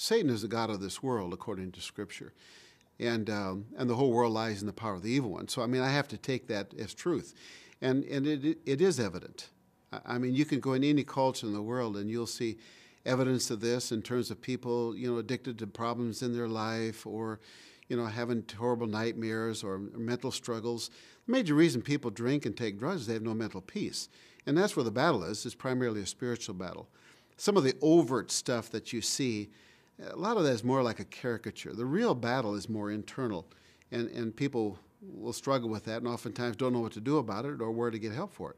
Satan is the God of this world, according to Scripture. And, um, and the whole world lies in the power of the evil one. So, I mean, I have to take that as truth. And, and it, it is evident. I mean, you can go in any culture in the world and you'll see evidence of this in terms of people, you know, addicted to problems in their life or, you know, having horrible nightmares or mental struggles. The major reason people drink and take drugs is they have no mental peace. And that's where the battle is, It's primarily a spiritual battle. Some of the overt stuff that you see, a lot of that is more like a caricature. The real battle is more internal, and, and people will struggle with that and oftentimes don't know what to do about it or where to get help for it.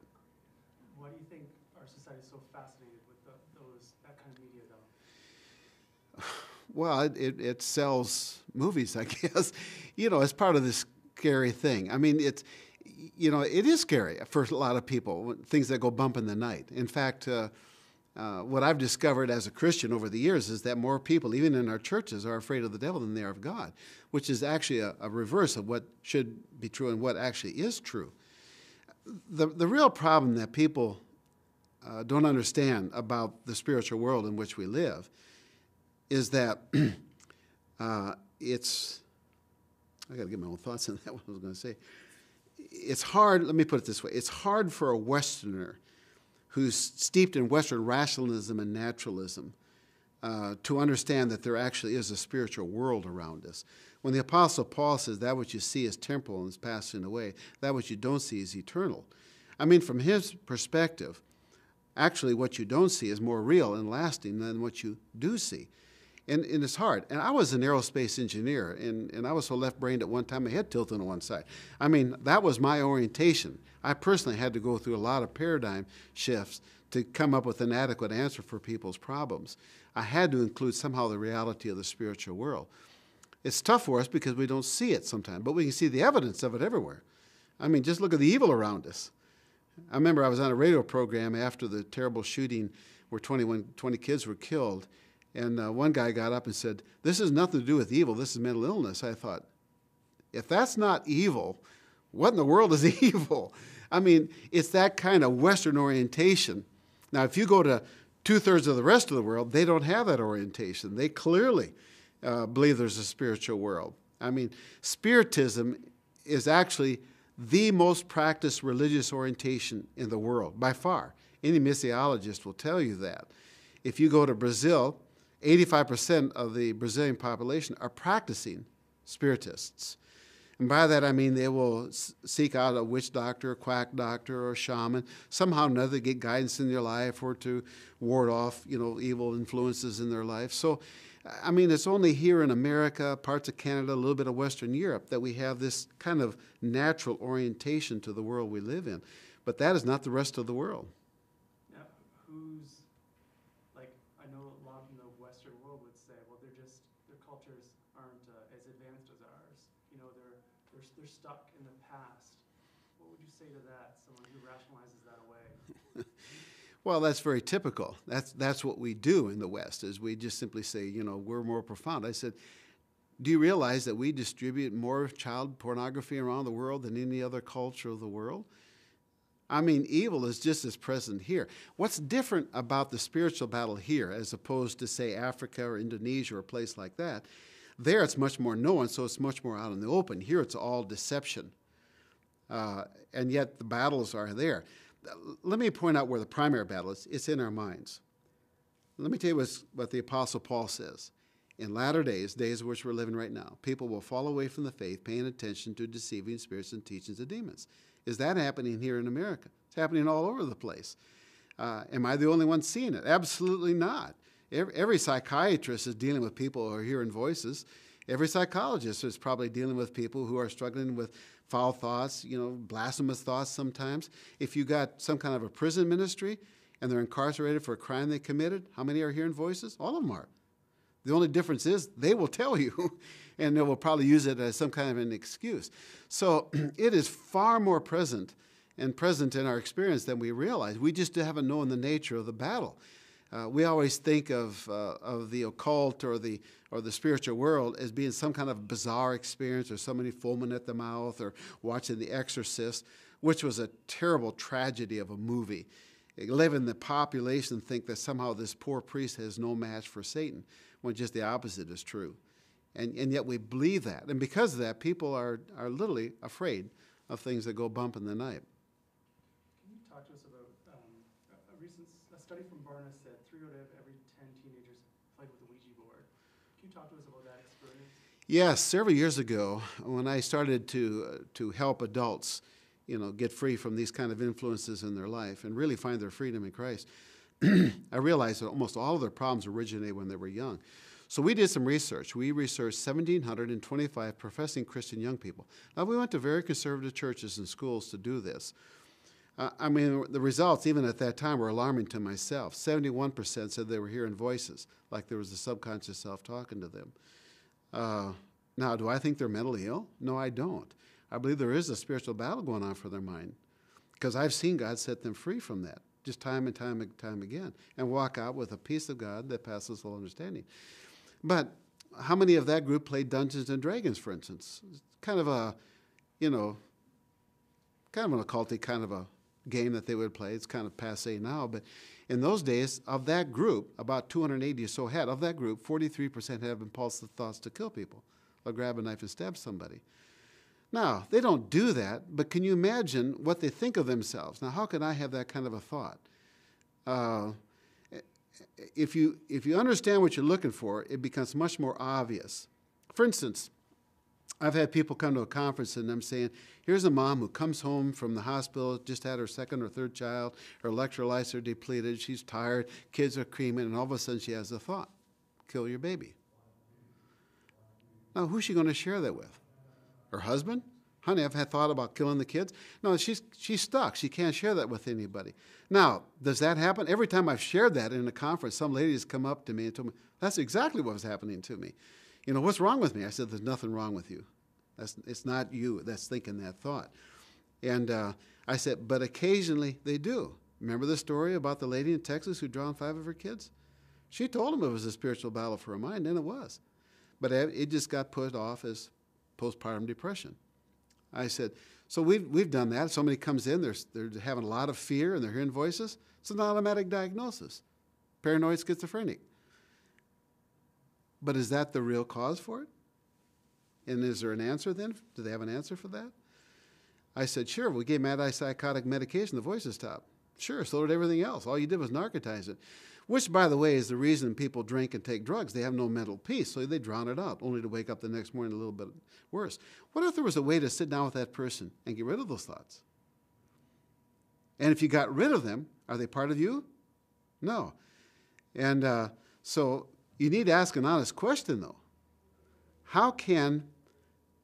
Why do you think our society is so fascinated with the, those that kind of media, though? Well, it, it, it, sells movies, I guess. You know, it's part of this scary thing. I mean, it's you know, it is scary for a lot of people, things that go bump in the night. In fact, uh, uh, what I've discovered as a Christian over the years is that more people, even in our churches, are afraid of the devil than they are of God, which is actually a, a reverse of what should be true and what actually is true. The, the real problem that people uh, don't understand about the spiritual world in which we live is that uh, it's, I got to get my own thoughts on that, what I was to say it's hard, let me put it this way it's hard for a Westerner who's steeped in Western rationalism and naturalism uh, to understand that there actually is a spiritual world around us. When the Apostle Paul says that what you see is temporal and is passing away, that what you don't see is eternal. I mean, from his perspective, actually what you don't see is more real and lasting than what you do see and, and it's hard. And I was an aerospace engineer, and, and I was so left brained at one time, my head tilted on one side. I mean, that was my orientation. I personally had to go through a lot of paradigm shifts to come up with an adequate answer for people's problems. I had to include somehow the reality of the spiritual world. It's tough for us because we don't see it sometimes, but we can see the evidence of it everywhere. I mean, just look at the evil around us. I remember I was on a radio program after the terrible shooting where 21, 20 kids were killed, and uh, one guy got up and said, This has nothing to do with evil, this is mental illness. I thought, if that's not evil, what in the world is evil? I mean, it's that kind of Western orientation. Now, if you go to two thirds of the rest of the world, they don't have that orientation. They clearly uh, believe there's a spiritual world. I mean, Spiritism is actually the most practiced religious orientation in the world by far. Any missiologist will tell you that. If you go to Brazil, 85% of the Brazilian population are practicing spiritists. And by that I mean they will seek out a witch doctor, a quack doctor, or a shaman, somehow or another get guidance in their life or to ward off, you know, evil influences in their life. So, I mean, it's only here in America, parts of Canada, a little bit of Western Europe that we have this kind of natural orientation to the world we live in. But that is not the rest of the world. Well, that's very typical. That's, that's what we do in the West, is we just simply say, you know, we're more profound. I said, do you realize that we distribute more child pornography around the world than any other culture of the world? I mean, evil is just as present here. What's different about the spiritual battle here as opposed to, say, Africa or Indonesia or a place like that? There it's much more known, so it's much more out in the open. Here it's all deception. Uh, and yet the battles are there let me point out where the primary battle is. It's in our minds. Let me tell you what the Apostle Paul says. In latter days, days which we're living right now, people will fall away from the faith, paying attention to deceiving spirits and teachings of demons. Is that happening here in America? It's happening all over the place. Uh, am I the only one seeing it? Absolutely not. Every, every psychiatrist is dealing with people who are hearing voices. Every psychologist is probably dealing with people who are struggling with foul thoughts, you know, blasphemous thoughts sometimes. If you got some kind of a prison ministry and they're incarcerated for a crime they committed, how many are hearing voices? All of them are. The only difference is they will tell you, and they will probably use it as some kind of an excuse. So it is far more present and present in our experience than we realize. We just haven't known the nature of the battle. Uh, we always think of, uh, of the occult or the, or the spiritual world as being some kind of bizarre experience or somebody foaming at the mouth or watching The Exorcist, which was a terrible tragedy of a movie. Live in the population think that somehow this poor priest has no match for Satan. when just the opposite is true. And, and yet we believe that. And because of that, people are, are literally afraid of things that go bump in the night. Can you talk to us about um, a, a recent s- a study from Barna said three out of every 10 teenagers played with a Ouija board. Can you talk to us about that experience? Yes, several years ago, when I started to, uh, to help adults, you know, get free from these kind of influences in their life and really find their freedom in Christ, I realized that almost all of their problems originated when they were young. So we did some research. We researched 1,725 professing Christian young people. Now, we went to very conservative churches and schools to do this. Uh, I mean, the results, even at that time, were alarming to myself. 71% said they were hearing voices, like there was a subconscious self talking to them. Uh, now, do I think they're mentally ill? No, I don't. I believe there is a spiritual battle going on for their mind because I've seen God set them free from that just time and time and time again and walk out with a peace of God that passes all understanding. But how many of that group played Dungeons and Dragons, for instance? It's kind of a, you know, kind of an occulty kind of a game that they would play. It's kind of passe now, but in those days, of that group, about 280 or so had, of that group, 43% have impulsive thoughts to kill people or grab a knife and stab somebody. Now, they don't do that, but can you imagine what they think of themselves? Now, how can I have that kind of a thought? Uh, if, you, if you understand what you're looking for, it becomes much more obvious. For instance, I've had people come to a conference and I'm saying, here's a mom who comes home from the hospital, just had her second or third child, her electrolytes are depleted, she's tired, kids are creaming, and all of a sudden she has a thought kill your baby. Now, who's she going to share that with? Her husband? Honey, I've had thought about killing the kids. No, she's, she's stuck. She can't share that with anybody. Now, does that happen? Every time I've shared that in a conference, some lady has come up to me and told me, that's exactly what was happening to me. You know, what's wrong with me? I said, there's nothing wrong with you. That's, it's not you that's thinking that thought. And uh, I said, but occasionally they do. Remember the story about the lady in Texas who drowned five of her kids? She told him it was a spiritual battle for her mind, and it was. But it just got put off as postpartum depression. I said, so we've, we've done that. Somebody comes in, they're, they're having a lot of fear and they're hearing voices. It's an automatic diagnosis paranoid schizophrenic. But is that the real cause for it? And is there an answer then? Do they have an answer for that? I said, sure. We gave antipsychotic medication, the voices stopped. Sure, so did everything else. All you did was narcotize it. Which, by the way, is the reason people drink and take drugs. They have no mental peace, so they drown it out, only to wake up the next morning a little bit worse. What if there was a way to sit down with that person and get rid of those thoughts? And if you got rid of them, are they part of you? No. And uh, so you need to ask an honest question, though. How can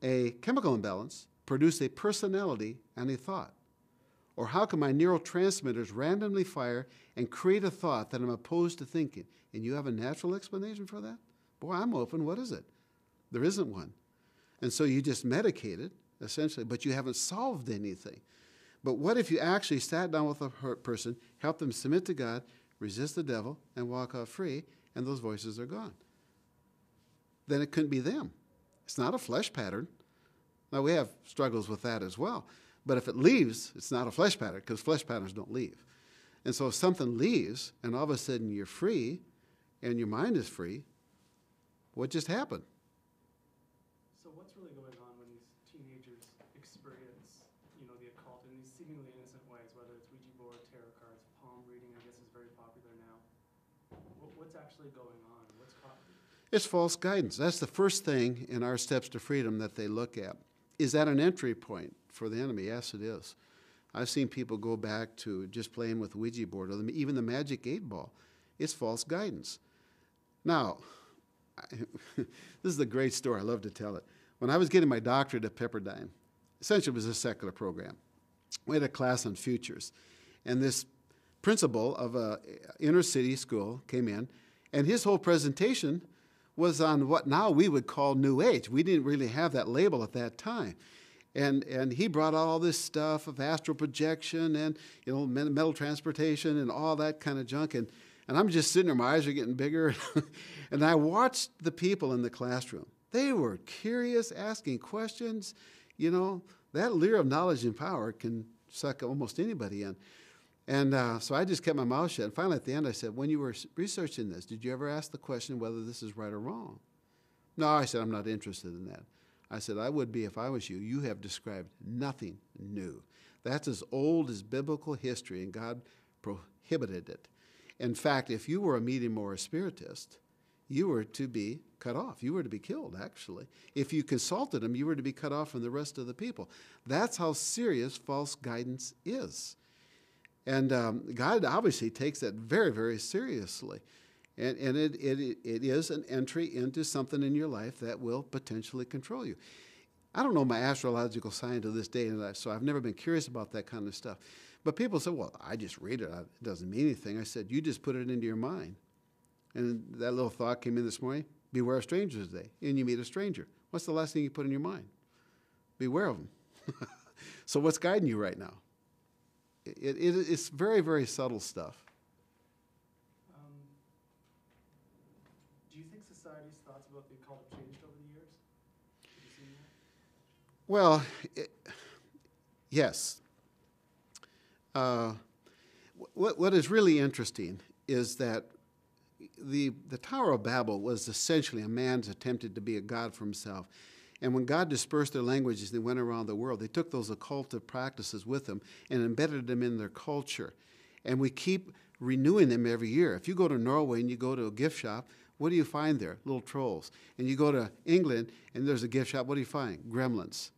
a chemical imbalance produce a personality and a thought? Or how can my neurotransmitters randomly fire and create a thought that I'm opposed to thinking? And you have a natural explanation for that? Boy, I'm open. What is it? There isn't one. And so you just medicate it, essentially, but you haven't solved anything. But what if you actually sat down with a person, helped them submit to God, resist the devil, and walk out free, and those voices are gone? Then it couldn't be them. It's not a flesh pattern. Now, we have struggles with that as well. But if it leaves, it's not a flesh pattern because flesh patterns don't leave. And so if something leaves and all of a sudden you're free and your mind is free, what just happened? So what's really going on when these teenagers experience, you know, the occult in these seemingly innocent ways, whether it's Ouija board, tarot cards, palm reading, I guess is very popular now. What, what's actually going on? What's caught? It's false guidance. That's the first thing in our steps to freedom that they look at. Is that an entry point for the enemy? Yes, it is. I've seen people go back to just playing with Ouija board or even the magic eight ball. It's false guidance. Now, this is a great story. I love to tell it. When I was getting my doctorate at Pepperdine, essentially it was a secular program. We had a class on futures, and this principal of a inner city school came in, and his whole presentation was on what now we would call New Age. We didn't really have that label at that time. And, and he brought out all this stuff of astral projection and you know metal transportation and all that kind of junk. And, and I'm just sitting there, my eyes are getting bigger. and I watched the people in the classroom. They were curious, asking questions. You know, that lure of knowledge and power can suck almost anybody in. And uh, so I just kept my mouth shut. And finally, at the end, I said, When you were researching this, did you ever ask the question whether this is right or wrong? No, I said, I'm not interested in that. I said, I would be if I was you. You have described nothing new. That's as old as biblical history, and God prohibited it. In fact, if you were a medium or a spiritist, you were to be cut off. You were to be killed, actually. If you consulted him, you were to be cut off from the rest of the people. That's how serious false guidance is. And um, God obviously takes that very, very seriously. And, and it, it, it is an entry into something in your life that will potentially control you. I don't know my astrological sign to this day, in life, so I've never been curious about that kind of stuff. But people say, well, I just read it. It doesn't mean anything. I said, you just put it into your mind. And that little thought came in this morning beware of strangers today. And you meet a stranger. What's the last thing you put in your mind? Beware of them. so, what's guiding you right now? It, it, it's very, very subtle stuff. Um, do you think society's thoughts about the occult have changed over the years? Have you seen that? Well, it, yes. Uh, what, what is really interesting is that the, the Tower of Babel was essentially a man's attempted to be a god for himself. And when God dispersed their languages, they went around the world. They took those occultive practices with them and embedded them in their culture. And we keep renewing them every year. If you go to Norway and you go to a gift shop, what do you find there? Little trolls. And you go to England and there's a gift shop, what do you find? Gremlins.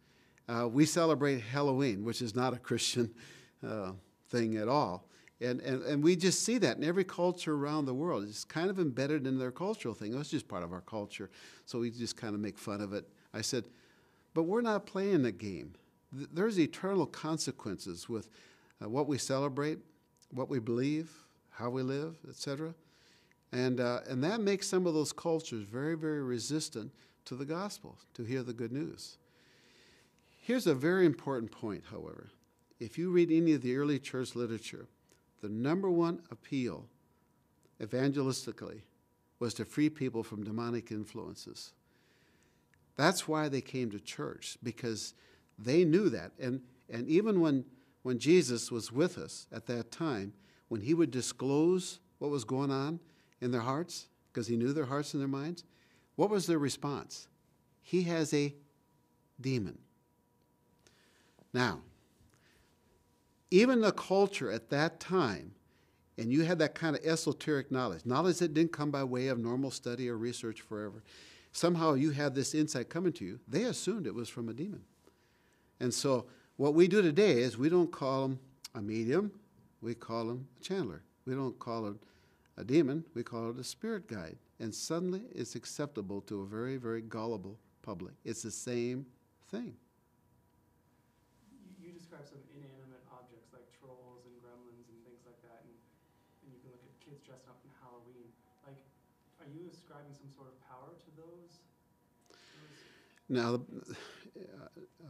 Uh, we celebrate Halloween, which is not a Christian uh, thing at all. And, and, and we just see that in every culture around the world. It's kind of embedded in their cultural thing. It's just part of our culture. So we just kind of make fun of it. I said, but we're not playing a game. There's eternal consequences with uh, what we celebrate, what we believe, how we live, etc. And, uh, and that makes some of those cultures very, very resistant to the gospel, to hear the good news. Here's a very important point, however. If you read any of the early church literature, the number one appeal evangelistically was to free people from demonic influences. That's why they came to church, because they knew that. And, and even when, when Jesus was with us at that time, when he would disclose what was going on in their hearts, because he knew their hearts and their minds, what was their response? He has a demon. Now, even the culture at that time, and you had that kind of esoteric knowledge, knowledge that didn't come by way of normal study or research forever, somehow you had this insight coming to you, they assumed it was from a demon. And so what we do today is we don't call them a medium, we call them a channeler. We don't call it a demon, we call it a spirit guide. And suddenly it's acceptable to a very, very gullible public. It's the same thing. You, you describe some inanimate objects like trolls and gremlins and things like that, and, and you can look at kids dressing up in Halloween. Like, are you ascribing some sort of power to those? Now,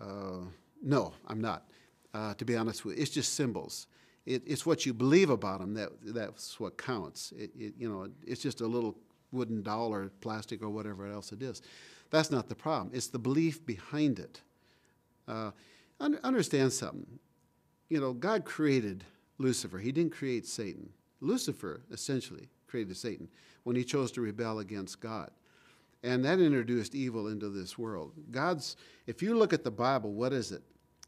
uh, no, I'm not. Uh, to be honest with you, it's just symbols. It, it's what you believe about them that that's what counts. It, it, you know, it's just a little wooden doll or plastic or whatever else it is. That's not the problem. It's the belief behind it. Uh, un- understand something. You know, God created Lucifer. He didn't create Satan. Lucifer essentially created Satan when he chose to rebel against God. And that introduced evil into this world. God's, if you look at the Bible, what is it?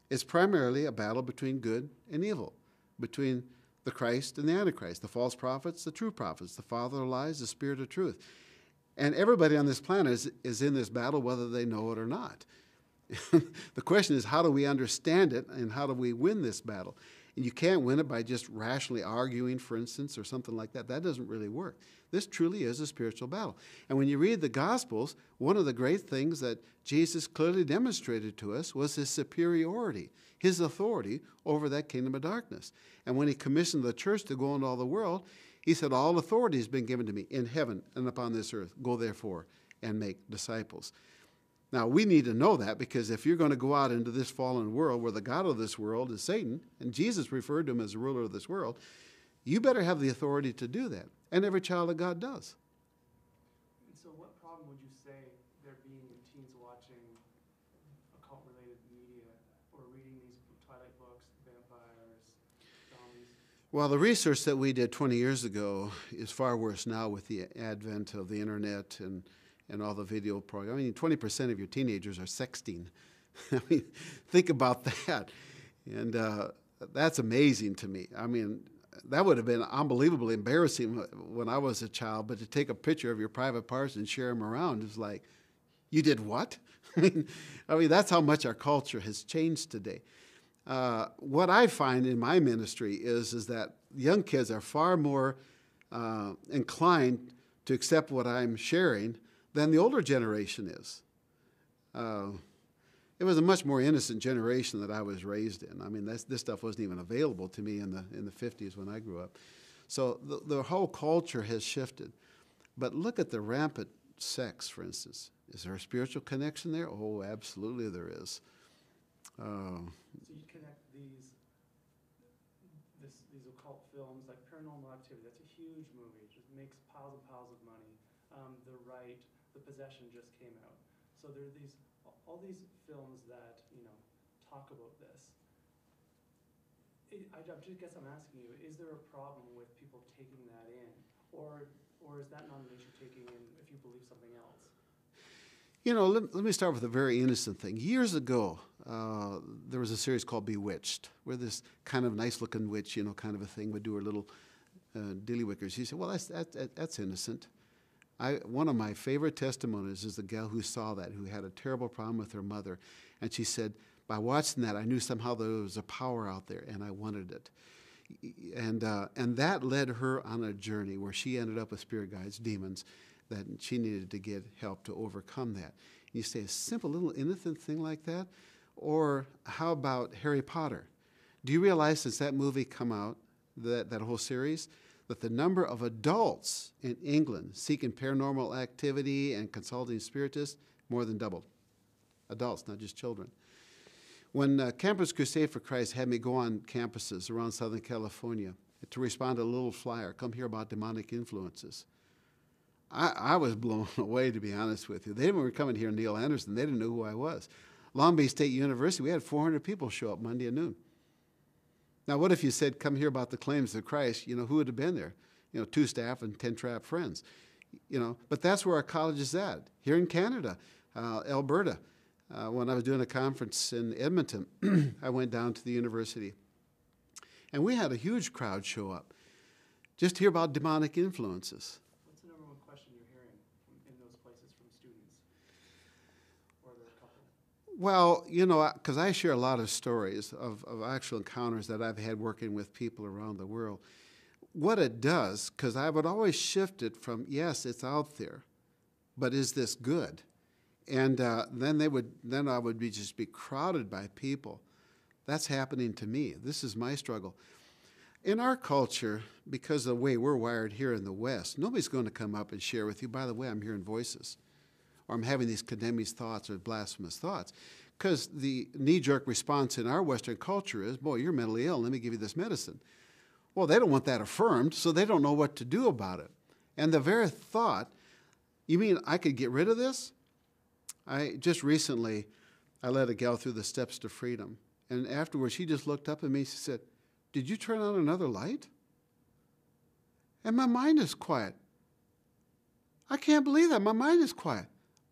It's primarily a battle between good and evil, between the Christ and the Antichrist, the false prophets, the true prophets, the father of lies, the spirit of truth. And everybody on this planet is, is in this battle whether they know it or not. the question is, how do we understand it and how do we win this battle? And you can't win it by just rationally arguing, for instance, or something like that. That doesn't really work. This truly is a spiritual battle. And when you read the Gospels, one of the great things that Jesus clearly demonstrated to us was his superiority, his authority over that kingdom of darkness. And when he commissioned the church to go into all the world, he said, All authority has been given to me in heaven and upon this earth. Go therefore and make disciples. Now, we need to know that because if you're going to go out into this fallen world where the God of this world is Satan, and Jesus referred to him as the ruler of this world, you better have the authority to do that. And every child of God does. And so, what problem would you say there being in teens watching occult-related media or reading these Twilight books, vampires, zombies? Well, the research that we did 20 years ago is far worse now with the advent of the internet and, and all the video programs. I mean, 20% of your teenagers are sexting. I mean, think about that. And uh, that's amazing to me. I mean, that would have been unbelievably embarrassing when I was a child, but to take a picture of your private parts and share them around is like, you did what? I mean, I mean, that's how much our culture has changed today. Uh, what I find in my ministry is, is that young kids are far more uh, inclined to accept what I'm sharing than the older generation is. Uh, it was a much more innocent generation that I was raised in. I mean, this stuff wasn't even available to me in the, in the 50s when I grew up. So the, the whole culture has shifted. But look at the rampant sex, for instance. Is there a spiritual connection there? Oh, absolutely there is. Uh, so you connect these this, these occult films like Paranormal Activity. That's a huge movie. It just makes piles and piles of money. Um, the Rite, The Possession just came out. So there are these all these films that you know talk about this. I, just guess I'm asking you: Is there a problem with people taking that in, or or is that not an issue taking in if you believe something else? You know, let, let me start with a very innocent thing. Years ago, uh, there was a series called Bewitched, where this kind of nice looking witch, you know, kind of a thing, would do her little uh, dillywickers. She said, Well, that's, that, that, that's innocent. I, one of my favorite testimonies is the gal who saw that, who had a terrible problem with her mother. And she said, By watching that, I knew somehow there was a power out there, and I wanted it. And, uh, and that led her on a journey where she ended up with spirit guides, demons, that she needed to get help to overcome that. And you say a simple little innocent thing like that, or how about Harry Potter? Do you realize since that movie come out, that, that whole series, that the number of adults in England seeking paranormal activity and consulting spiritists more than doubled? Adults, not just children. When uh, Campus Crusade for Christ had me go on campuses around Southern California to respond to a little flyer, come hear about demonic influences. I, I was blown away, to be honest with you. They were coming here, Neil Anderson. They didn't know who I was. Long Beach State University, we had 400 people show up Monday at noon. Now, what if you said, come hear about the claims of Christ? You know, who would have been there? You know, two staff and 10 trap friends. You know, but that's where our college is at. Here in Canada, uh, Alberta. Uh, when I was doing a conference in Edmonton, I went down to the university. And we had a huge crowd show up just to hear about demonic influences. Well, you know, because I share a lot of stories of, of actual encounters that I've had working with people around the world. What it does, because I would always shift it from, yes, it's out there, but is this good? And uh, then they would, then I would be just be crowded by people. That's happening to me. This is my struggle. In our culture, because of the way we're wired here in the West, nobody's going to come up and share with you, by the way, I'm hearing voices or I'm having these condemning thoughts or blasphemous thoughts. Because the knee jerk response in our Western culture is, boy, you're mentally ill, let me give you this medicine. Well, they don't want that affirmed, so they don't know what to do about it. And the very thought, you mean I could get rid of this? I just recently, I led a gal through the steps to freedom. And afterwards, she just looked up at me. She said, Did you turn on another light? And my mind is quiet. I can't believe that. My mind is quiet.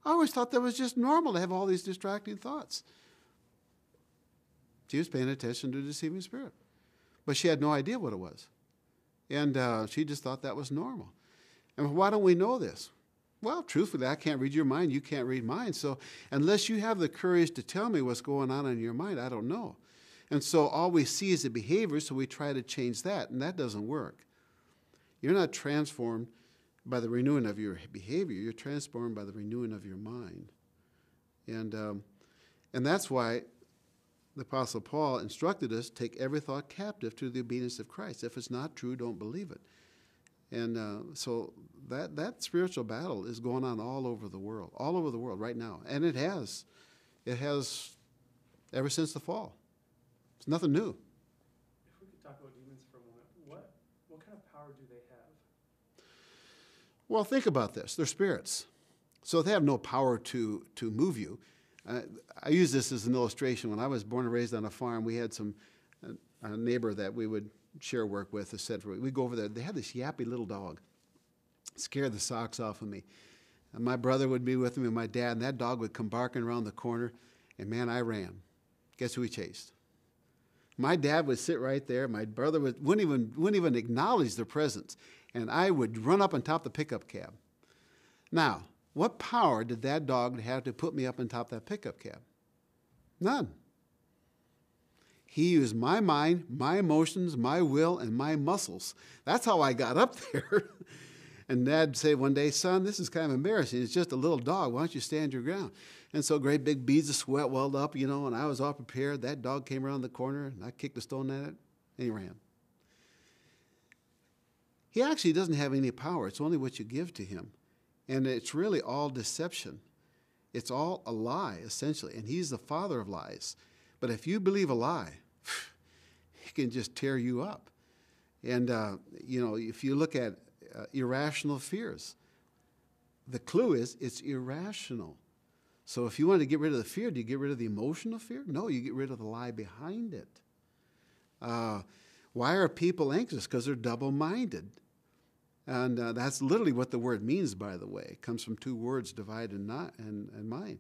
I always thought that was just normal to have all these distracting thoughts. She was paying attention to deceiving spirit, but she had no idea what it was. And uh, she just thought that was normal. And why don't we know this? Well, truthfully, I can't read your mind. You can't read mine. So, unless you have the courage to tell me what's going on in your mind, I don't know. And so, all we see is the behavior, so we try to change that, and that doesn't work. You're not transformed by the renewing of your behavior, you're transformed by the renewing of your mind. And, um, and that's why the Apostle Paul instructed us take every thought captive to the obedience of Christ. If it's not true, don't believe it. And uh, so that, that spiritual battle is going on all over the world, all over the world right now. And it has. It has ever since the fall. It's nothing new. Well, think about this. They're spirits. So they have no power to, to move you. Uh, I use this as an illustration. When I was born and raised on a farm, we had some a neighbor that we would share work with, said we go over there. They had this yappy little dog, scared the socks off of me. And my brother would be with me and my dad, and that dog would come barking around the corner, and man, I ran. Guess who he chased? My dad would sit right there. My brother would, wouldn't, even, wouldn't even acknowledge their presence. And I would run up on top of the pickup cab. Now, what power did that dog have to put me up on top of that pickup cab? None. He used my mind, my emotions, my will, and my muscles. That's how I got up there. and Dad said one day, Son, this is kind of embarrassing. It's just a little dog. Why don't you stand your ground? And so great big beads of sweat welled up, you know, and I was all prepared. That dog came around the corner, and I kicked a stone at it, and he ran. He actually doesn't have any power. It's only what you give to him. And it's really all deception. It's all a lie, essentially. And he's the father of lies. But if you believe a lie, he can just tear you up. And, uh, you know, if you look at uh, irrational fears, the clue is it's irrational. So if you want to get rid of the fear, do you get rid of the emotional fear? No, you get rid of the lie behind it. Uh, why are people anxious? Because they're double minded. And uh, that's literally what the word means, by the way. It comes from two words, divide and, not, and, and mind.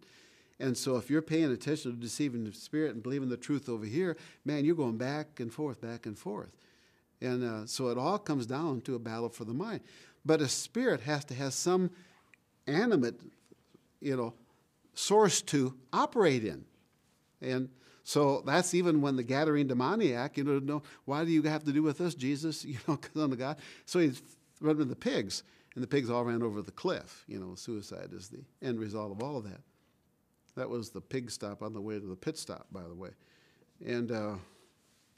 And so if you're paying attention to deceiving the spirit and believing the truth over here, man, you're going back and forth, back and forth. And uh, so it all comes down to a battle for the mind. But a spirit has to have some animate, you know, source to operate in. And so that's even when the Gadarene demoniac, you know, no, why do you have to do with us, Jesus? You know, because I'm the God. So he's running with the pigs, and the pigs all ran over the cliff. You know, suicide is the end result of all of that. That was the pig stop on the way to the pit stop, by the way. And uh,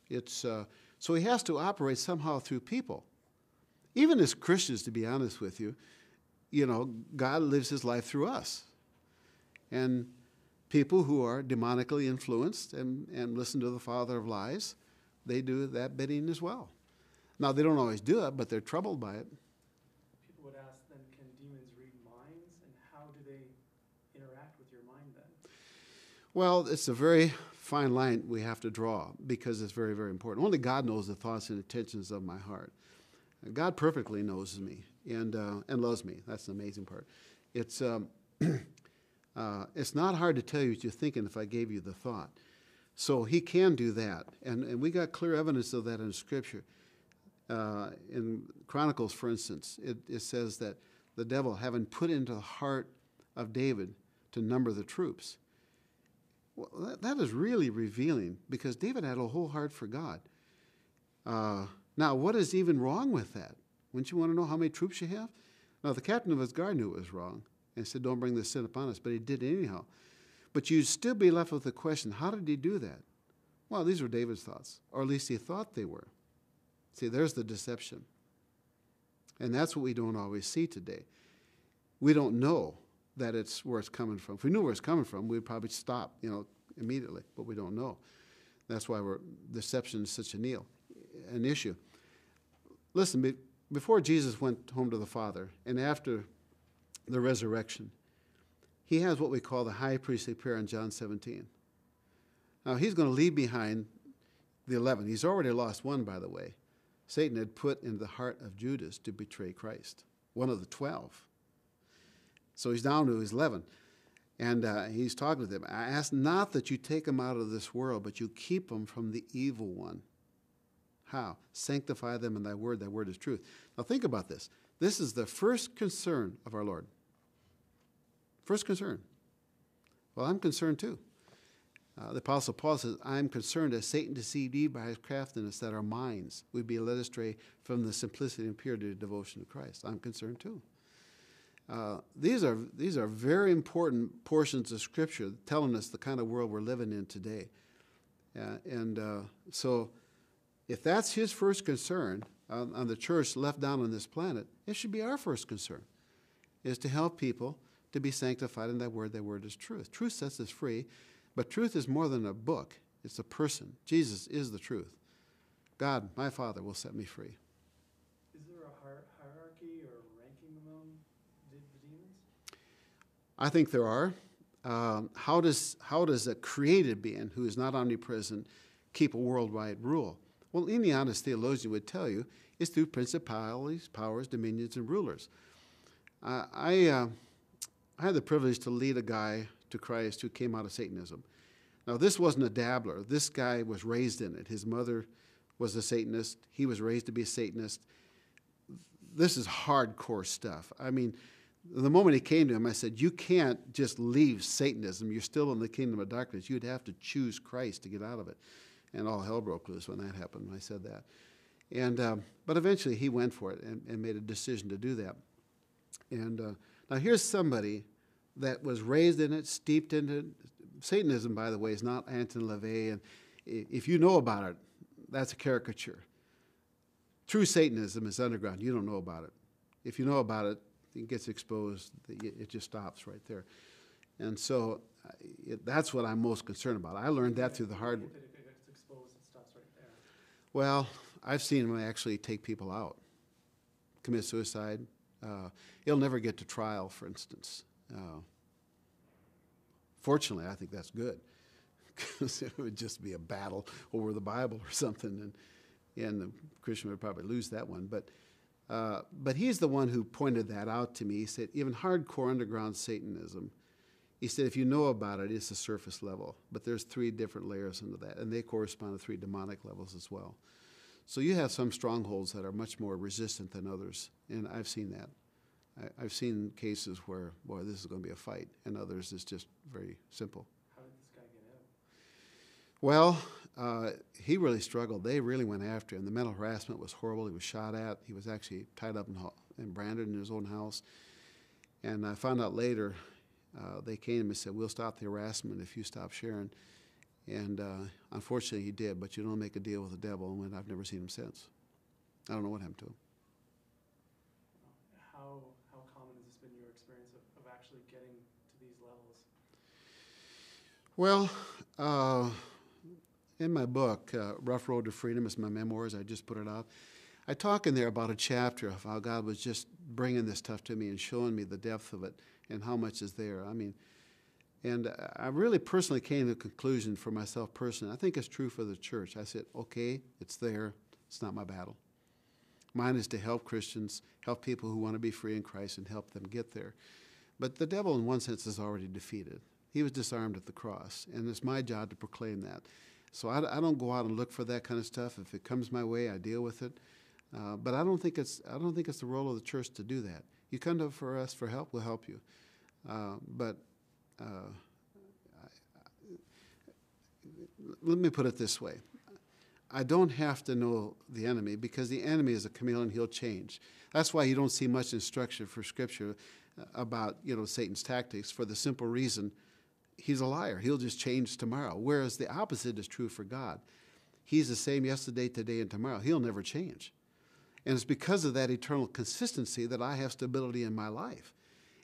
it's uh, so he has to operate somehow through people. Even as Christians, to be honest with you, you know, God lives his life through us. And people who are demonically influenced and, and listen to the father of lies, they do that bidding as well. Now, they don't always do it, but they're troubled by it. People would ask then, can demons read minds, and how do they interact with your mind then? Well, it's a very fine line we have to draw because it's very, very important. Only God knows the thoughts and intentions of my heart. God perfectly knows me and, uh, and loves me. That's the amazing part. It's. Um, Uh, it's not hard to tell you what you're thinking if I gave you the thought. So he can do that. And, and we got clear evidence of that in Scripture. Uh, in Chronicles, for instance, it, it says that the devil, having put into the heart of David to number the troops, well, that, that is really revealing because David had a whole heart for God. Uh, now, what is even wrong with that? Wouldn't you want to know how many troops you have? Now, the captain of his guard knew it was wrong and said, Don't bring this sin upon us. But he did anyhow. But you'd still be left with the question how did he do that? Well, these were David's thoughts, or at least he thought they were. See, there's the deception. And that's what we don't always see today. We don't know that it's where it's coming from. If we knew where it's coming from, we'd probably stop, you know, immediately, but we don't know. That's why we're, deception is such an, an issue. Listen, before Jesus went home to the Father, and after the resurrection, he has what we call the high priestly prayer in John 17. Now, he's going to leave behind the 11. He's already lost one, by the way. Satan had put in the heart of Judas to betray Christ, one of the 12. So he's down to his 11. And uh, he's talking to them. I ask not that you take them out of this world, but you keep them from the evil one. How? Sanctify them in thy word. Thy word is truth. Now think about this. This is the first concern of our Lord. First concern. Well, I'm concerned too. Uh, the Apostle Paul says, I'm concerned as Satan deceived Eve by his craftiness that our minds would be led astray from the simplicity and purity of devotion to Christ. I'm concerned too. Uh, these, are, these are very important portions of Scripture telling us the kind of world we're living in today. Uh, and uh, so, if that's his first concern on, on the church left down on this planet, it should be our first concern, is to help people to be sanctified in that word. That word is truth. Truth sets us free, but truth is more than a book. It's a person. Jesus is the truth. God, my Father, will set me free. Is there a hierarchy or ranking among the demons? I think there are. Um, how does how does a created being who is not omnipresent keep a worldwide rule? Well, any honest theologian would tell you it's through principalities, powers, dominions, and rulers. Uh, I, uh, I had the privilege to lead a guy to Christ who came out of Satanism. Now, this wasn't a dabbler. This guy was raised in it. His mother was a Satanist. He was raised to be a Satanist. This is hardcore stuff. I mean, the moment he came to him, I said, You can't just leave Satanism. You're still in the kingdom of darkness. You'd have to choose Christ to get out of it. And all hell broke loose when that happened, when I said that. And, um, but eventually he went for it and, and, made a decision to do that. And uh, now here's somebody that was raised in it, steeped in it. Satanism, by the way, is not Anton LaVey. And if you know about it, that's a caricature. True Satanism is underground. You don't know about it. If you know about it, it gets exposed. It just stops right there. And so uh, it, that's what I'm most concerned about. I learned that through the hard. Well, I've seen him actually take people out, commit suicide. Uh, he'll never get to trial, for instance. Uh, fortunately, I think that's good because it would just be a battle over the Bible or something, and and the Christian would probably lose that one. But uh, but he's the one who pointed that out to me. He said even hardcore underground Satanism. He said if you know about it, it's the surface level, but there's three different layers under that, and they correspond to three demonic levels as well. So you have some strongholds that are much more resistant than others, and I've seen that. I, have seen cases where, boy, this is going to be a fight, and others it's just very simple. How did this guy get out? Well, uh, he really struggled. They really went after him. The mental harassment was horrible. He was shot at. He was actually tied up and branded in his own house. And I found out later, uh, they came and said, "We'll stop the harassment if you stop sharing." And uh, unfortunately, he did. But you don't make a deal with the devil, and I've never seen him since. I don't know what happened to him. How how common has this been your experience of, of actually getting to these levels? Well, uh, in my book, uh, Rough Road to Freedom, is my memoirs. I just put it out. I talk in there about a chapter of how God was just bringing this stuff to me and showing me the depth of it and how much is there. I mean, and I really personally came to the conclusion for myself personally, I think it's true for the church. I said, okay, it's there. It's not my battle. Mine is to help Christians, help people who want to be free in Christ, and help them get there. But the devil, in one sense, is already defeated. He was disarmed at the cross, and it's my job to proclaim that. So I, I don't go out and look for that kind of stuff. If it comes my way, I deal with it. Uh, but I don't think it's I don't think it's the role of the church to do that. You come to for us for help, we'll help you. Uh, but uh, let me put it this way I don't have to know the enemy because the enemy is a chameleon, he'll change. That's why you don't see much instruction for Scripture about you know Satan's tactics for the simple reason he's a liar. He'll just change tomorrow. Whereas the opposite is true for God. He's the same yesterday, today, and tomorrow. He'll never change. And it's because of that eternal consistency that I have stability in my life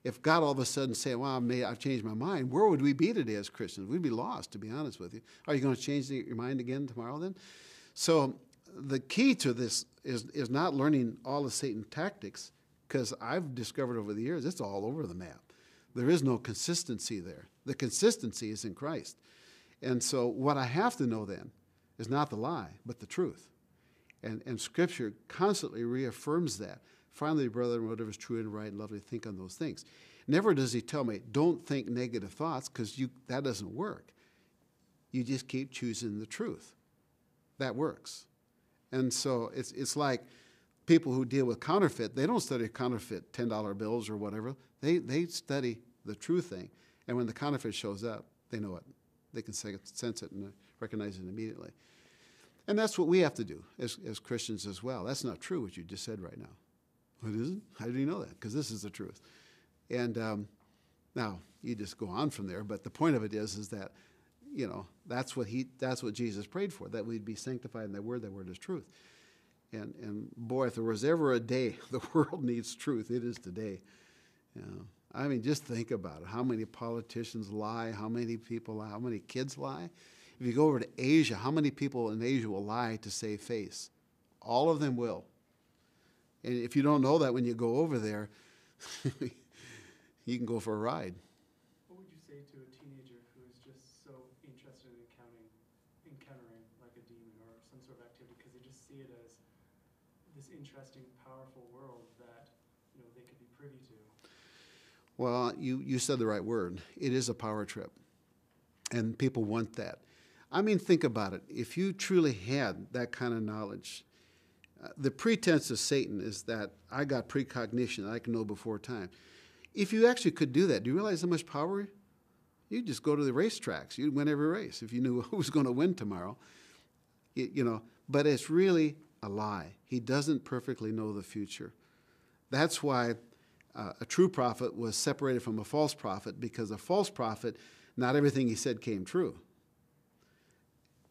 if God all of a sudden said, Well, I've, made, I've changed my mind, where would we be today as Christians? We'd be lost, to be honest with you. Are you going to change your mind again tomorrow then? So the key to this is, is not learning all of Satan's tactics, because I've discovered over the years it's all over the map. There is no consistency there. The consistency is in Christ. And so what I have to know then is not the lie, but the truth. And, and Scripture constantly reaffirms that. Finally, brother, whatever is true and right and lovely, think on those things. Never does he tell me, don't think negative thoughts, because that doesn't work. You just keep choosing the truth. That works. And so it's, it's like people who deal with counterfeit, they don't study counterfeit $10 bills or whatever. They, they study the true thing. And when the counterfeit shows up, they know it. They can sense it and recognize it immediately. And that's what we have to do as, as Christians as well. That's not true what you just said right now. It? How did he know that? Because this is the truth. And um, now you just go on from there, but the point of it is, is that you know that's what he, that's what Jesus prayed for, that we'd be sanctified in that word. That word is truth. And and boy, if there was ever a day the world needs truth, it is today. You know, I mean, just think about it. How many politicians lie? How many people lie? How many kids lie? If you go over to Asia, how many people in Asia will lie to save face? All of them will. And if you don't know that when you go over there, you can go for a ride. What would you say to a teenager who is just so interested in accounting encountering like a demon or some sort of activity because they just see it as this interesting, powerful world that you know they could be privy to. Well, you, you said the right word. It is a power trip. And people want that. I mean, think about it. If you truly had that kind of knowledge, uh, the pretense of Satan is that I got precognition, I can know before time. If you actually could do that, do you realize how much power? You'd just go to the racetracks. You'd win every race if you knew who was going to win tomorrow. You, you know, but it's really a lie. He doesn't perfectly know the future. That's why uh, a true prophet was separated from a false prophet because a false prophet, not everything he said came true.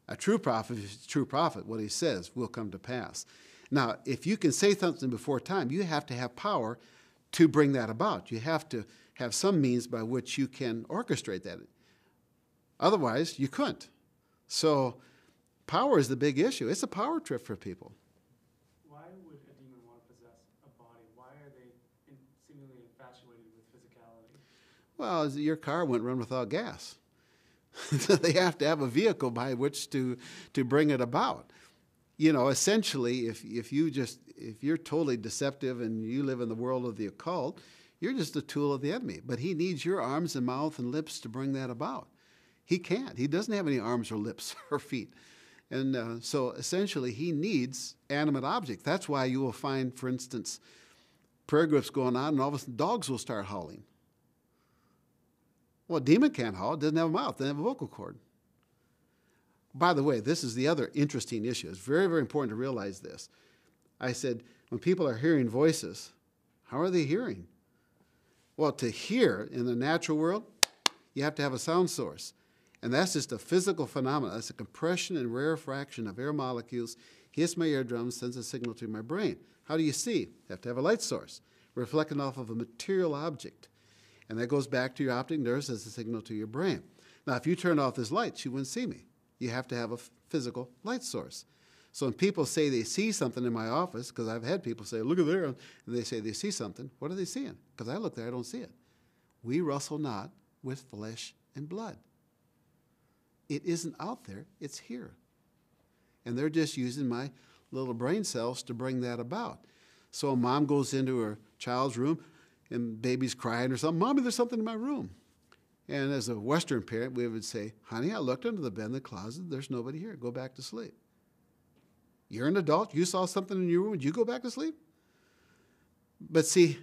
A true prophet is a true prophet. What he says will come to pass. Now, if you can say something before time, you have to have power to bring that about. You have to have some means by which you can orchestrate that. Otherwise, you couldn't. So, power is the big issue. It's a power trip for people. Why would a demon want to possess a body? Why are they in, seemingly infatuated with physicality? Well, your car wouldn't run without gas. So they have to have a vehicle by which to, to bring it about. You know, essentially, if, if you just if you're totally deceptive and you live in the world of the occult, you're just a tool of the enemy. But he needs your arms and mouth and lips to bring that about. He can't. He doesn't have any arms or lips or feet. And uh, so essentially, he needs animate objects. That's why you will find, for instance, prayer groups going on, and all of a sudden dogs will start howling. Well, a demon can't howl, it doesn't have a mouth, doesn't have a vocal cord. By the way, this is the other interesting issue. It's very, very important to realize this. I said, when people are hearing voices, how are they hearing? Well, to hear in the natural world, you have to have a sound source. And that's just a physical phenomenon. That's a compression and rarefaction of air molecules hits my eardrums, sends a signal to my brain. How do you see? You have to have a light source, reflecting off of a material object. And that goes back to your optic nerves as a signal to your brain. Now, if you turn off this light, you wouldn't see me. You have to have a physical light source. So when people say they see something in my office, because I've had people say, look at there, and they say they see something, what are they seeing? Because I look there, I don't see it. We wrestle not with flesh and blood. It isn't out there, it's here. And they're just using my little brain cells to bring that about. So a mom goes into her child's room and baby's crying or something, Mommy, there's something in my room. And as a Western parent, we would say, Honey, I looked under the bed in the closet, there's nobody here. Go back to sleep. You're an adult, you saw something in your room, would you go back to sleep? But see,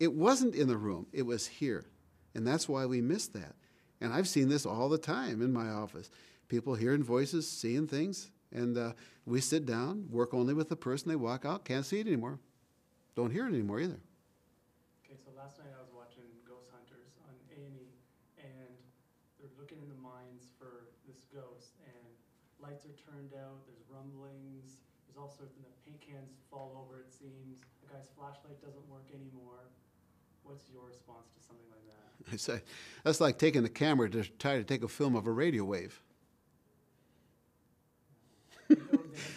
it wasn't in the room, it was here. And that's why we miss that. And I've seen this all the time in my office. People hearing voices, seeing things, and uh, we sit down, work only with the person, they walk out, can't see it anymore. Don't hear it anymore either. Okay, so last night I was watching Ghost Hunters on A&E, and they're looking in the mines for this ghost, and lights are turned out, there's rumblings, there's all sorts of, the paint cans fall over, it seems, the guy's flashlight doesn't work anymore. What's your response to something like that? I say, that's like taking the camera to try to take a film of a radio wave.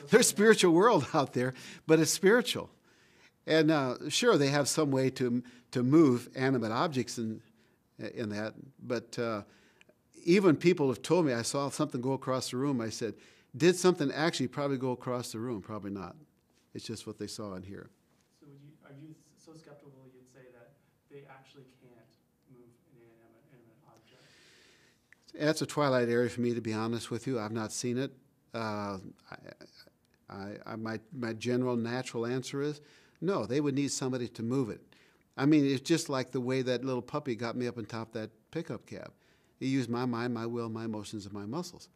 There's spiritual world out there, but it's spiritual. And uh, sure, they have some way to, to move animate objects in, in that, but uh, even people have told me I saw something go across the room. I said, did something actually probably go across the room? Probably not. It's just what they saw in here. So would you, are you so skeptical you'd say that they actually can't move an inanimate, inanimate object? That's a twilight area for me, to be honest with you. I've not seen it. Uh, I, I, I, my, my general natural answer is no, they would need somebody to move it. I mean, it's just like the way that little puppy got me up on top of that pickup cab. He used my mind, my will, my emotions, and my muscles.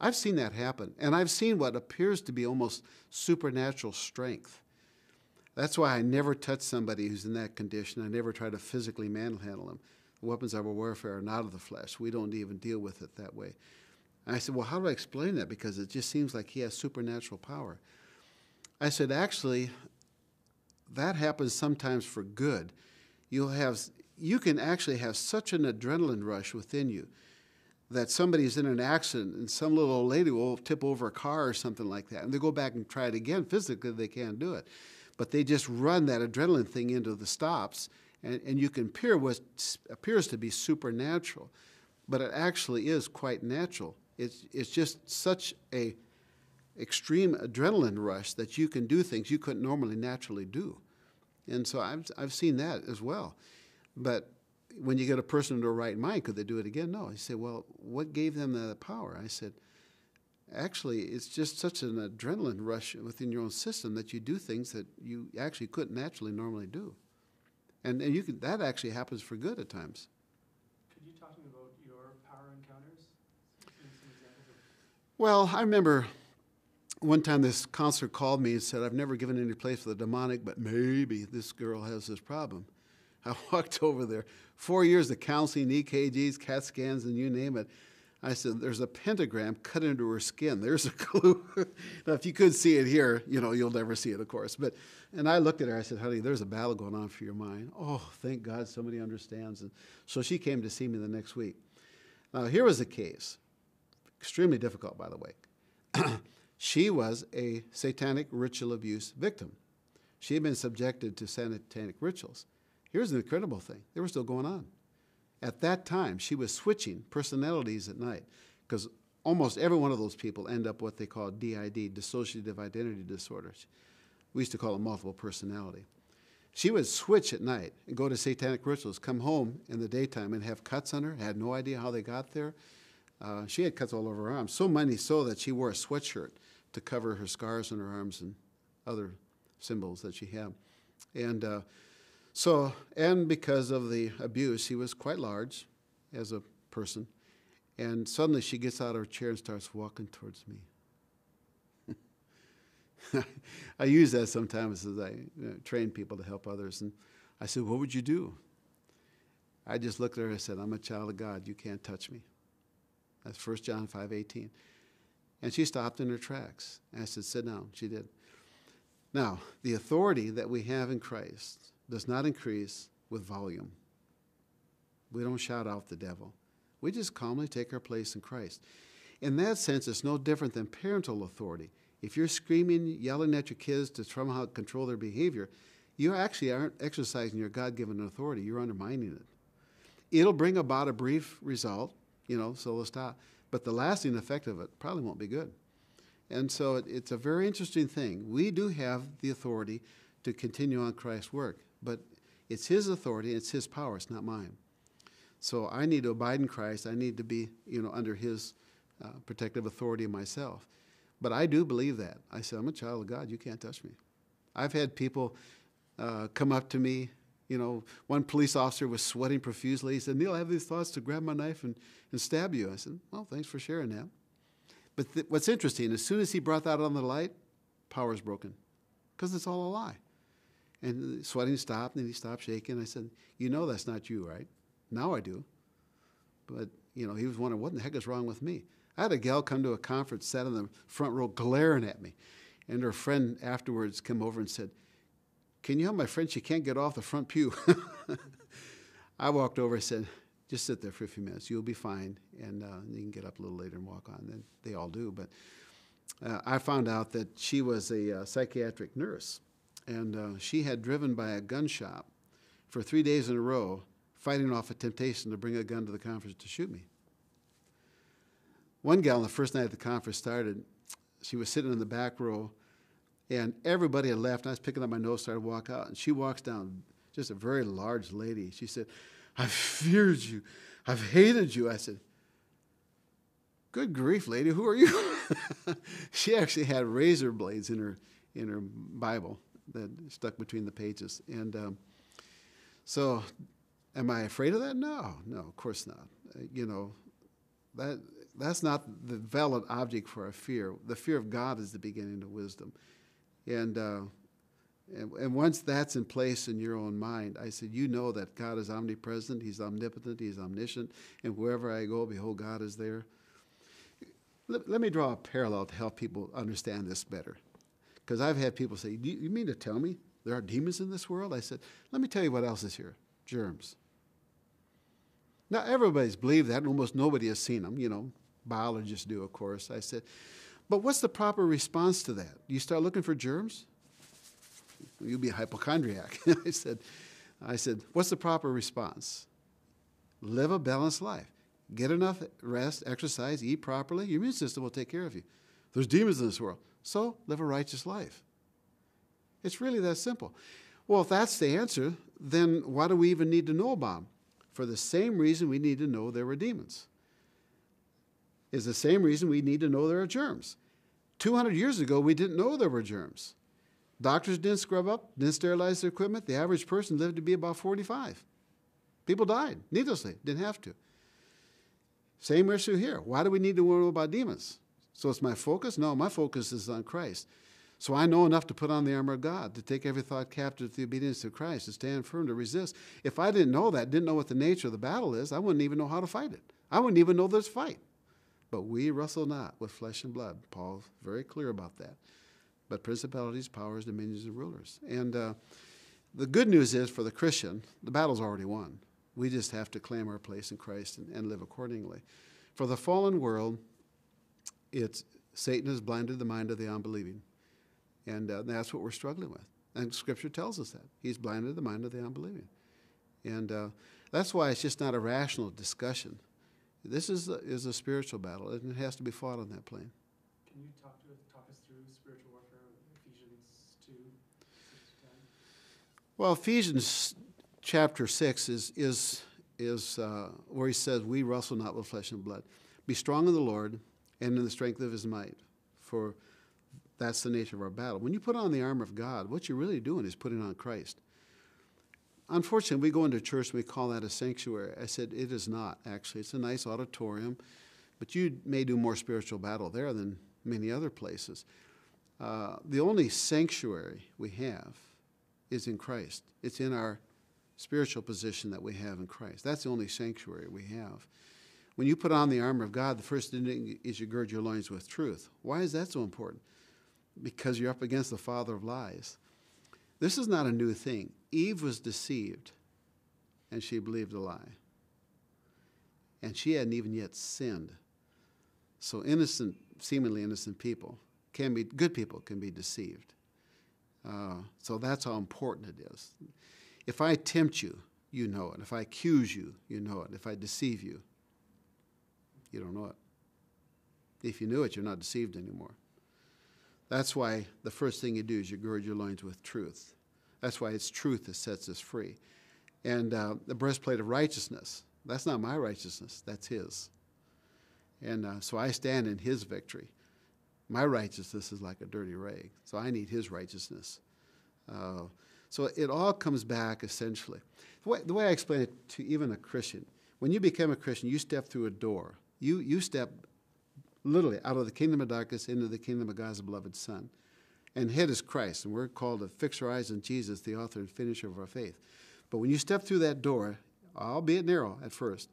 I've seen that happen, and I've seen what appears to be almost supernatural strength. That's why I never touch somebody who's in that condition. I never try to physically manhandle them. The weapons of our warfare are not of the flesh. We don't even deal with it that way. And I said, Well, how do I explain that? Because it just seems like he has supernatural power. I said, Actually, that happens sometimes for good. You'll have, you can actually have such an adrenaline rush within you that somebody's in an accident and some little old lady will tip over a car or something like that. And they go back and try it again. Physically, they can't do it. But they just run that adrenaline thing into the stops, and, and you can peer what appears to be supernatural, but it actually is quite natural It's, it's just such a extreme adrenaline rush that you can do things you couldn't normally naturally do. And so I've, I've seen that as well. But when you get a person into a right mind, could they do it again? No. He said, well, what gave them that power? I said, actually, it's just such an adrenaline rush within your own system that you do things that you actually couldn't naturally normally do. And, and you can, that actually happens for good at times. Could you talk to me about your power encounters? Give some examples Well, I remember one time this counselor called me and said, I've never given any place for the demonic, but maybe this girl has this problem. I walked over there. Four years of counseling, EKGs, CAT scans, and you name it. I said, There's a pentagram cut into her skin. There's a clue. now, if you could see it here, you know, you'll never see it, of course. But, and I looked at her. I said, Honey, there's a battle going on for your mind. Oh, thank God somebody understands. And so she came to see me the next week. Now, here was a case, extremely difficult, by the way. she was a satanic ritual abuse victim. She had been subjected to satanic rituals. Here's the incredible thing they were still going on. At that time, she was switching personalities at night because almost every one of those people end up what they call DID, dissociative identity disorders. We used to call it multiple personality. She would switch at night and go to satanic rituals, come home in the daytime and have cuts on her, had no idea how they got there. Uh, she had cuts all over her arms, so many so that she wore a sweatshirt to cover her scars on her arms and other symbols that she had. And uh, so, and because of the abuse, he was quite large as a person. And suddenly she gets out of her chair and starts walking towards me. I use that sometimes as I you know, train people to help others. And I said, What would you do? I just looked at her and said, I'm a child of God. You can't touch me. That's 1 John 5 18. And she stopped in her tracks. And I said, Sit down. She did. Now, the authority that we have in Christ does not increase with volume. We don't shout out the devil. We just calmly take our place in Christ. In that sense, it's no different than parental authority. If you're screaming, yelling at your kids to somehow control their behavior, you actually aren't exercising your God given authority. You're undermining it. It'll bring about a brief result, you know, so they'll stop. But the lasting effect of it probably won't be good. And so it's a very interesting thing. We do have the authority to continue on Christ's work but it's His authority, it's His power, it's not mine. So I need to abide in Christ. I need to be, you know, under His uh, protective authority myself. But I do believe that. I said, I'm a child of God. You can't touch me. I've had people uh, come up to me. You know, one police officer was sweating profusely. He said, Neil, I have these thoughts to grab my knife and, and stab you. I said, Well, thanks for sharing that. But th- what's interesting, as soon as he brought that on the light, power's broken because it's all a lie. And sweating stopped, and he stopped shaking. I said, You know that's not you, right? Now I do. But, you know, he was wondering, What the heck is wrong with me? I had a gal come to a conference, sat in the front row, glaring at me. And her friend afterwards came over and said, Can you help my friend? She can't get off the front pew. I walked over and said, Just sit there for a few minutes. You'll be fine. And uh, you can get up a little later and walk on. And they all do. But uh, I found out that she was a uh, psychiatric nurse and uh, she had driven by a gun shop for three days in a row, fighting off a temptation to bring a gun to the conference to shoot me. One gal, on the first night the conference started, she was sitting in the back row, and everybody had left. And I was picking up my nose, started to walk out, and she walks down, just a very large lady. She said, I've feared you. I've hated you. I said, Good grief, lady, who are you? she actually had razor blades in her in her Bible that stuck between the pages. And um, so, am I afraid of that? No, no, of course not. Uh, you know, that that's not the valid object for a fear. The fear of God is the beginning of wisdom, and. Uh, and, and once that's in place in your own mind, I said, You know that God is omnipresent, He's omnipotent, He's omniscient, and wherever I go, behold, God is there. Let, let me draw a parallel to help people understand this better. Because I've had people say, you, you mean to tell me there are demons in this world? I said, Let me tell you what else is here germs. Now, everybody's believed that, and almost nobody has seen them. You know, biologists do, of course. I said, But what's the proper response to that? You start looking for germs? You'll be a hypochondriac. I said, I said, What's the proper response? Live a balanced life. Get enough rest, exercise, eat properly, your immune system will take care of you. There's demons in this world. So live a righteous life. It's really that simple. Well, if that's the answer, then why do we even need to know about them? For the same reason we need to know there were demons. Is the same reason we need to know there are germs. 200 years ago, we didn't know there were germs. Doctors didn't scrub up, didn't sterilize their equipment. The average person lived to be about 45. People died needlessly, didn't have to. Same issue here. Why do we need to worry about demons? So it's my focus? No, my focus is on Christ. So I know enough to put on the armor of God, to take every thought captive to the obedience of Christ, to stand firm, to resist. If I didn't know that, didn't know what the nature of the battle is, I wouldn't even know how to fight it. I wouldn't even know there's fight. But we wrestle not with flesh and blood. Paul's very clear about that. But principalities, powers, dominions, and rulers. And uh, the good news is for the Christian, the battle's already won. We just have to claim our place in Christ and, and live accordingly. For the fallen world, it's Satan has blinded the mind of the unbelieving. And uh, that's what we're struggling with. And Scripture tells us that. He's blinded the mind of the unbelieving. And uh, that's why it's just not a rational discussion. This is a, is a spiritual battle, and it has to be fought on that plane. Can you talk to us, talk us through spiritual warfare, Ephesians 2, 6 to 10? Well, Ephesians chapter 6 is, is, is uh, where he says, We wrestle not with flesh and blood. Be strong in the Lord and in the strength of his might, for that's the nature of our battle. When you put on the armor of God, what you're really doing is putting on Christ. Unfortunately, we go into church and we call that a sanctuary. I said, it is not, actually. It's a nice auditorium, but you may do more spiritual battle there than many other places. Uh, the only sanctuary we have is in Christ, it's in our spiritual position that we have in Christ. That's the only sanctuary we have. When you put on the armor of God, the first thing is you gird your loins with truth. Why is that so important? Because you're up against the father of lies. This is not a new thing. Eve was deceived, and she believed a lie. And she hadn't even yet sinned. So innocent, seemingly innocent people can be, good people can be deceived. Uh, so that's how important it is. If I tempt you, you know it. If I accuse you, you know it. If I deceive you, you don't know it. If you knew it, you're not deceived anymore. That's why the first thing you do is you gird your loins with truth. That's why it's truth that sets us free. And uh, the breastplate of righteousness, that's not my righteousness, that's His. And uh, so I stand in His victory. My righteousness is like a dirty rag, so I need His righteousness. Uh, so it all comes back essentially. The way, the way I explain it to even a Christian, when you become a Christian, you step through a door. You, you step literally out of the kingdom of darkness into the kingdom of God's beloved Son. And head is Christ, and we're called to fix our eyes on Jesus, the author and finisher of our faith. But when you step through that door, albeit narrow at first,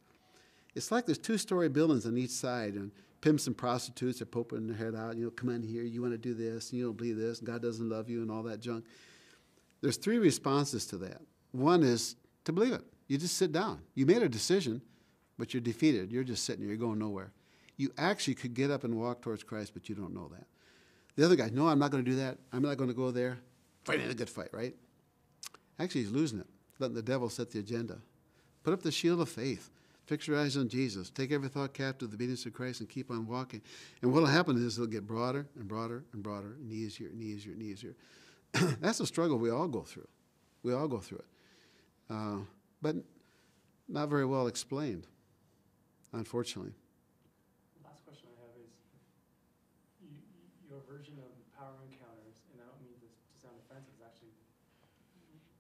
it's like there's two story buildings on each side, and pimps and prostitutes are poking their head out. You know, come in here, you want to do this, and you don't believe this, God doesn't love you, and all that junk. There's three responses to that. One is to believe it. You just sit down. You made a decision, but you're defeated. You're just sitting there, you're going nowhere. You actually could get up and walk towards Christ, but you don't know that. The other guy, no, I'm not going to do that. I'm not going to go there. Fighting a good fight, right? Actually, he's losing it, letting the devil set the agenda. Put up the shield of faith. Fix your eyes on Jesus. Take every thought captive to the obedience of Christ and keep on walking. And what will happen is it'll get broader and broader and broader and easier and easier and easier. That's a struggle we all go through. We all go through it. Uh, but not very well explained, unfortunately. The last question I have is, you, your version of power encounters, and I don't mean this to sound offensive, it's actually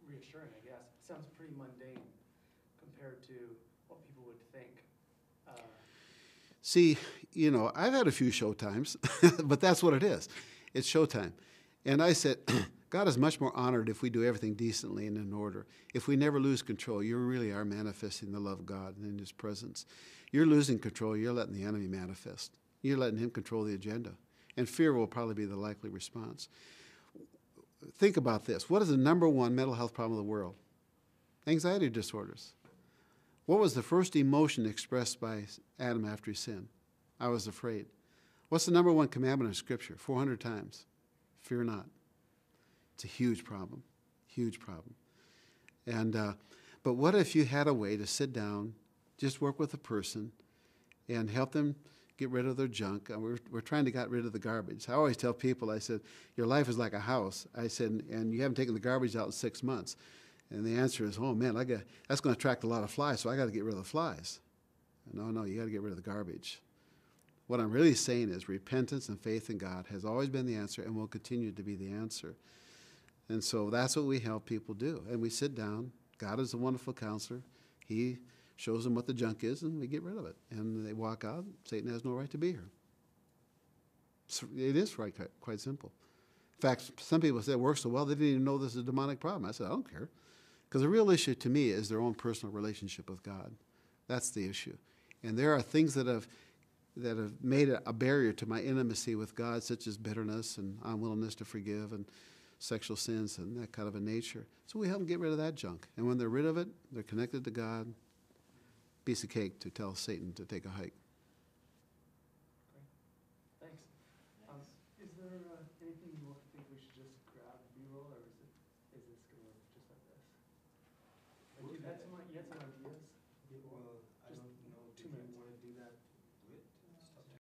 reassuring, I guess. It sounds pretty mundane compared to what people would think. Uh, See, you know, I've had a few showtimes, but that's what it is. It's showtime. And I said, God is much more honored if we do everything decently and in order. If we never lose control, you really are manifesting the love of God in His presence. You're losing control, you're letting the enemy manifest. You're letting him control the agenda. And fear will probably be the likely response. Think about this what is the number one mental health problem of the world? Anxiety disorders. What was the first emotion expressed by Adam after he sinned? I was afraid. What's the number one commandment in Scripture? 400 times. Fear not. It's a huge problem, huge problem. And uh, but what if you had a way to sit down, just work with a person, and help them get rid of their junk. And we're, we're trying to get rid of the garbage. I always tell people, I said, your life is like a house. I said, and you haven't taken the garbage out in six months. And the answer is, oh man, I got, that's going to attract a lot of flies, so I got to get rid of the flies. No, no, you got to get rid of the garbage. What I'm really saying is repentance and faith in God has always been the answer and will continue to be the answer. And so that's what we help people do. And we sit down. God is a wonderful counselor. He shows them what the junk is, and we get rid of it. And they walk out. Satan has no right to be here. So it is quite, quite simple. In fact, some people say it works so well they didn't even know this is a demonic problem. I said, I don't care. Because the real issue to me is their own personal relationship with God. That's the issue. And there are things that have that have made a barrier to my intimacy with God, such as bitterness and unwillingness to forgive and sexual sins and that kind of a nature. So we help them get rid of that junk. And when they're rid of it, they're connected to God. Piece of cake to tell Satan to take a hike.